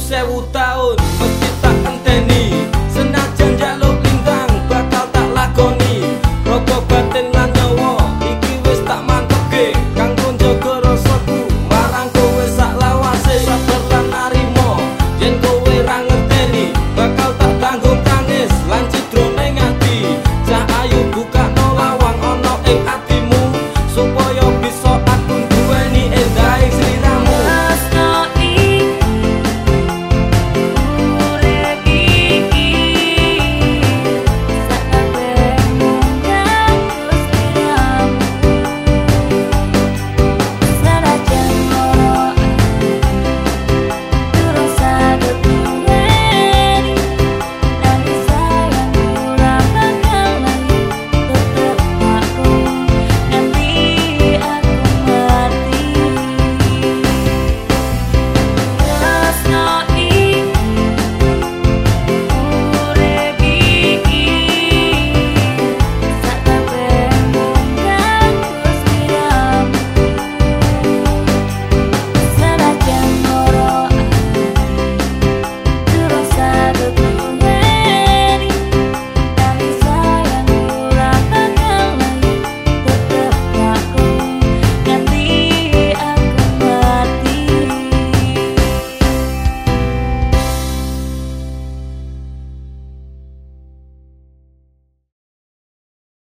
se ha gustado